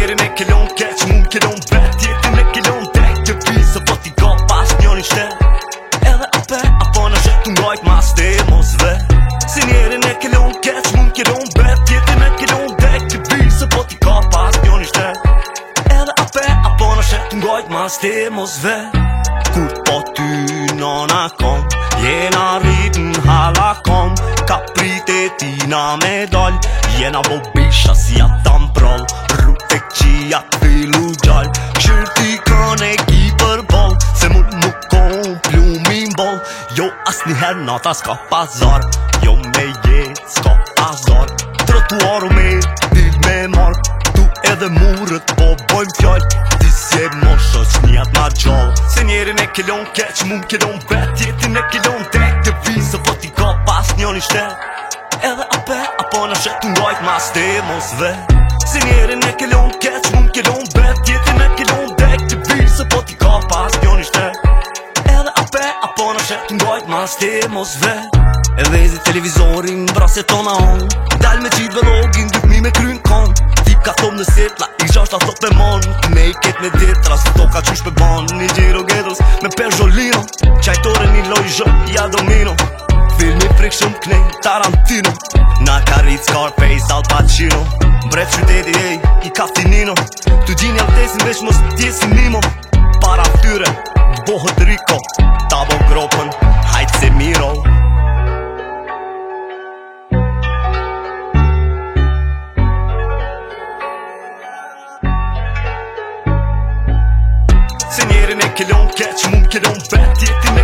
Deri me kelon keq, mund kelon vet Jeti me kelon drejt Që pisa po ti ka pas një një shtet Edhe ape, apo na shetë të ngajt mas e mos vet Si njeri me kelon keq, mund kelon vet Jeti me kelon drejt Që pisa po ti ka pas një një shtet Edhe ape, apo na shetë të ngajt mas e mos vet Kur po ty në në kom Jena rrit në hala kom Ka pritet tina me doll Jena bo bisha si si atë të Tek qia atë filu gjallë Këshirë ti kanë e ki për bollë Se mund nuk konë plumin bollë Jo asni her nata s'ka pazar Jo me jetë s'ka pazarë Trëtuaru me dil me marë Tu edhe murët po bojmë fjallë Ti se moshës njëtë ma gjall Se njerën e kelon keq mund kelon vet Jetin e kelon tek të vizë Se vëti ka pas një i Edhe ape apo në shetë ngojt ma ste mos vetë Si njeri në kelon keq, mund kelon bet Jeti në kelon dek, të vilë se po t'i ka pas kjo një Edhe ape, apo në shet t'ngojt ma s'ti mos Edhe televizorin, tona on Dal me qit vlogin, dyk mi me krynë kon Tip ka thom në sit, la i gjasht ato thot me mon Me i ketë me dit, ras të to ka qysh për bon Një gjiro gedros, me pe zholino Qajtore një lojë zhë, jo, ja domino prek shumë knej Tarantino Na ka rritë Scarface Al Pacino Bre qyteti ej, i ka finino Të gjinë jam tesin veç mos tjesi mimo Para tyre, bohët riko Tabo gropën, hajtë se miro Se njerin e kelon keq, mum kelon bet Jeti